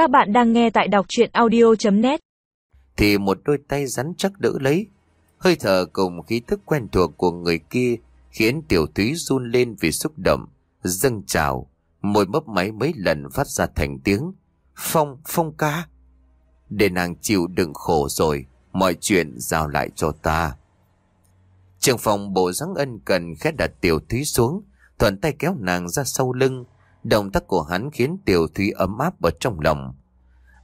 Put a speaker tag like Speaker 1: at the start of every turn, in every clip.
Speaker 1: Các bạn đang nghe tại đọc chuyện audio.net
Speaker 2: Thì một đôi tay rắn chắc đỡ lấy. Hơi thở cùng khí thức quen thuộc của người kia khiến tiểu thúy run lên vì xúc động, dâng trào, môi mấp máy mấy lần phát ra thành tiếng. Phong, phong ca. Để nàng chịu đựng khổ rồi, mọi chuyện giao lại cho ta. Trường phòng bộ dáng ân cần khẽ đặt tiểu thúy xuống, thuận tay kéo nàng ra sau lưng. Động tác của hắn khiến tiểu thúy ấm áp ở trong lòng.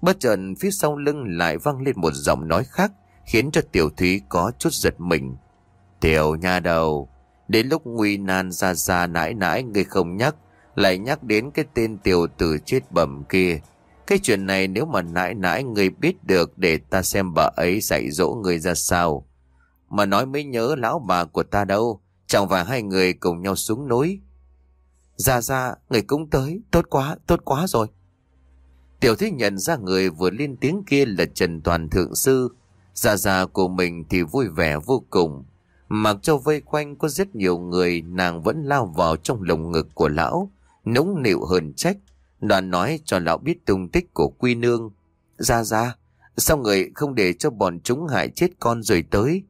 Speaker 2: Bất chợt phía sau lưng lại vang lên một giọng nói khác, khiến cho tiểu thúy có chút giật mình. Tiểu nha đầu, đến lúc nguy nan ra ra nãi nãi người không nhắc, lại nhắc đến cái tên tiểu tử chết bẩm kia. Cái chuyện này nếu mà nãi nãi người biết được để ta xem bà ấy dạy dỗ người ra sao. Mà nói mới nhớ lão bà của ta đâu, chẳng phải hai người cùng nhau xuống núi. Ra ra, người cũng tới, tốt quá, tốt quá rồi. Tiểu thích nhận ra người vừa lên tiếng kia là Trần Toàn Thượng Sư. Ra ra của mình thì vui vẻ vô cùng. Mặc cho vây quanh có rất nhiều người, nàng vẫn lao vào trong lồng ngực của lão, nũng nịu hờn trách. Đoàn nói cho lão biết tung tích của quy nương. Ra ra, sao người không để cho bọn chúng hại chết con rồi tới?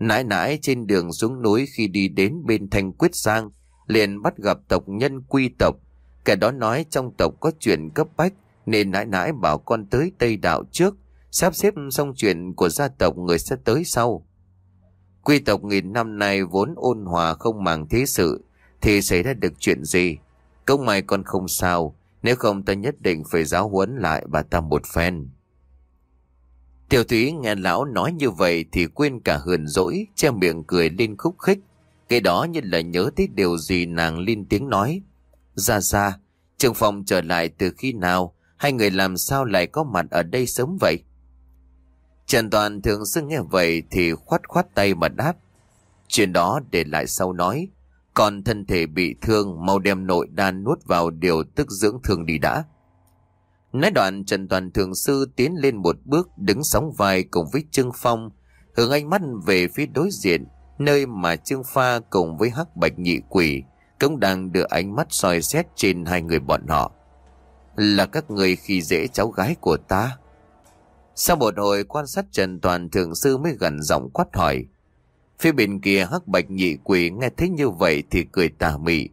Speaker 2: Nãi nãi trên đường xuống núi khi đi đến bên thanh quyết sang, liền bắt gặp tộc nhân quy tộc. Kẻ đó nói trong tộc có chuyện cấp bách, nên nãi nãi bảo con tới Tây Đạo trước, sắp xếp xong chuyện của gia tộc người sẽ tới sau. Quy tộc nghìn năm nay vốn ôn hòa không màng thế sự, thì xảy ra được chuyện gì? Công mày con không sao, nếu không ta nhất định phải giáo huấn lại bà ta một phen. Tiểu thúy nghe lão nói như vậy thì quên cả hờn dỗi, che miệng cười lên khúc khích. Cái đó như là nhớ tới điều gì nàng lên tiếng nói. Ra ra, trường phòng trở lại từ khi nào, hai người làm sao lại có mặt ở đây sớm vậy? Trần Toàn thường xưng nghe vậy thì khoát khoát tay mà đáp. Chuyện đó để lại sau nói. Còn thân thể bị thương, mau đem nội đan nuốt vào điều tức dưỡng thương đi đã. Nói đoạn Trần Toàn Thường Sư tiến lên một bước đứng sóng vai cùng với Trương Phong, hướng ánh mắt về phía đối diện, nơi mà Trương Pha cùng với Hắc Bạch Nhị Quỷ cũng đang đưa ánh mắt soi xét trên hai người bọn họ. Là các người khi dễ cháu gái của ta. Sau một hồi quan sát Trần Toàn thượng Sư mới gần giọng quát hỏi. Phía bên kia Hắc Bạch Nhị Quỷ nghe thấy như vậy thì cười tà mị.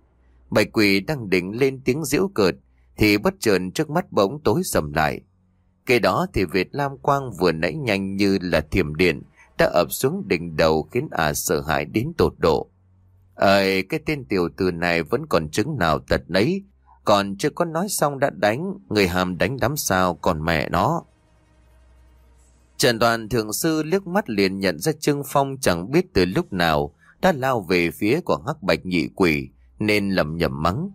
Speaker 2: Bạch Quỷ đang định lên tiếng giễu cợt, thì bất chợt trước mắt bỗng tối sầm lại. Kế đó thì Việt Lam Quang vừa nãy nhanh như là thiểm điện đã ập xuống đỉnh đầu khiến ả sợ hãi đến tột độ. Ơi, cái tên tiểu tử này vẫn còn chứng nào tật nấy, còn chưa có nói xong đã đánh, người hàm đánh đám sao còn mẹ nó. Trần đoàn thượng sư liếc mắt liền nhận ra Trương Phong chẳng biết từ lúc nào đã lao về phía của hắc bạch nhị quỷ nên lầm nhầm mắng.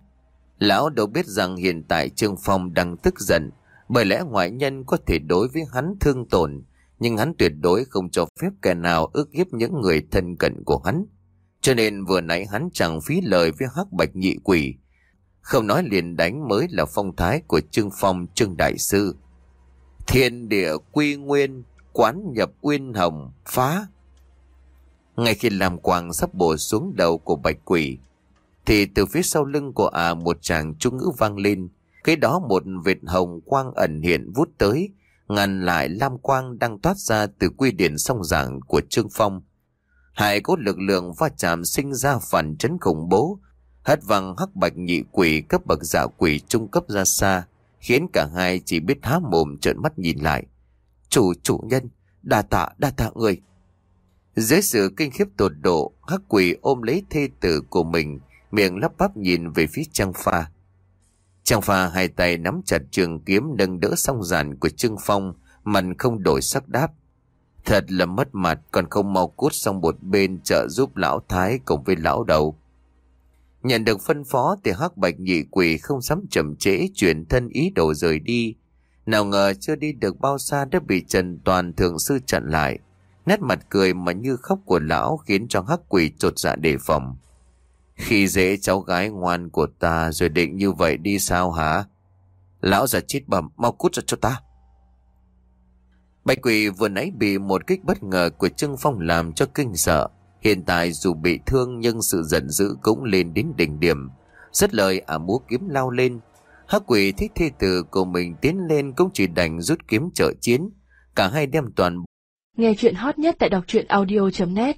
Speaker 2: Lão đâu biết rằng hiện tại Trương Phong đang tức giận, bởi lẽ ngoại nhân có thể đối với hắn thương tổn, nhưng hắn tuyệt đối không cho phép kẻ nào ước hiếp những người thân cận của hắn. Cho nên vừa nãy hắn chẳng phí lời với hắc bạch nhị quỷ. Không nói liền đánh mới là phong thái của Trương Phong Trương Đại Sư. Thiên địa quy nguyên, quán nhập uyên hồng, phá. Ngay khi làm quàng sắp bổ xuống đầu của bạch quỷ, thì từ phía sau lưng của ả một chàng trung ngữ vang lên. Cái đó một vệt hồng quang ẩn hiện vút tới, ngăn lại lam quang đang toát ra từ quy điển song giảng của Trương Phong. Hai cốt lực lượng va chạm sinh ra phản chấn khủng bố, hất văng hắc bạch nhị quỷ cấp bậc dạ quỷ trung cấp ra xa, khiến cả hai chỉ biết há mồm trợn mắt nhìn lại. Chủ chủ nhân, đa tạ đa tạ người. Dưới sự kinh khiếp tột độ, hắc quỷ ôm lấy thê tử của mình, miệng lắp bắp nhìn về phía Trang Pha. Trang Pha hai tay nắm chặt trường kiếm nâng đỡ song giản của Trương Phong, mặt không đổi sắc đáp. Thật là mất mặt còn không mau cút sang một bên trợ giúp lão thái cùng với lão đầu. Nhận được phân phó thì hắc bạch nhị quỷ không dám chậm trễ chuyển thân ý đồ rời đi. Nào ngờ chưa đi được bao xa đã bị Trần Toàn thượng sư chặn lại. Nét mặt cười mà như khóc của lão khiến cho hắc quỷ trột dạ đề phòng. Khi dễ cháu gái ngoan của ta rồi định như vậy đi sao hả? Lão già chết bẩm, mau cút ra cho ta. Bạch quỷ vừa nãy bị một kích bất ngờ của Trương Phong làm cho kinh sợ. Hiện tại dù bị thương nhưng sự giận dữ cũng lên đến đỉnh điểm. Rất lời ả múa kiếm lao lên. Hắc quỷ thích thi tử của mình tiến lên cũng chỉ đành rút kiếm trợ chiến. Cả hai đem toàn
Speaker 3: Nghe chuyện hot nhất tại đọc truyện audio.net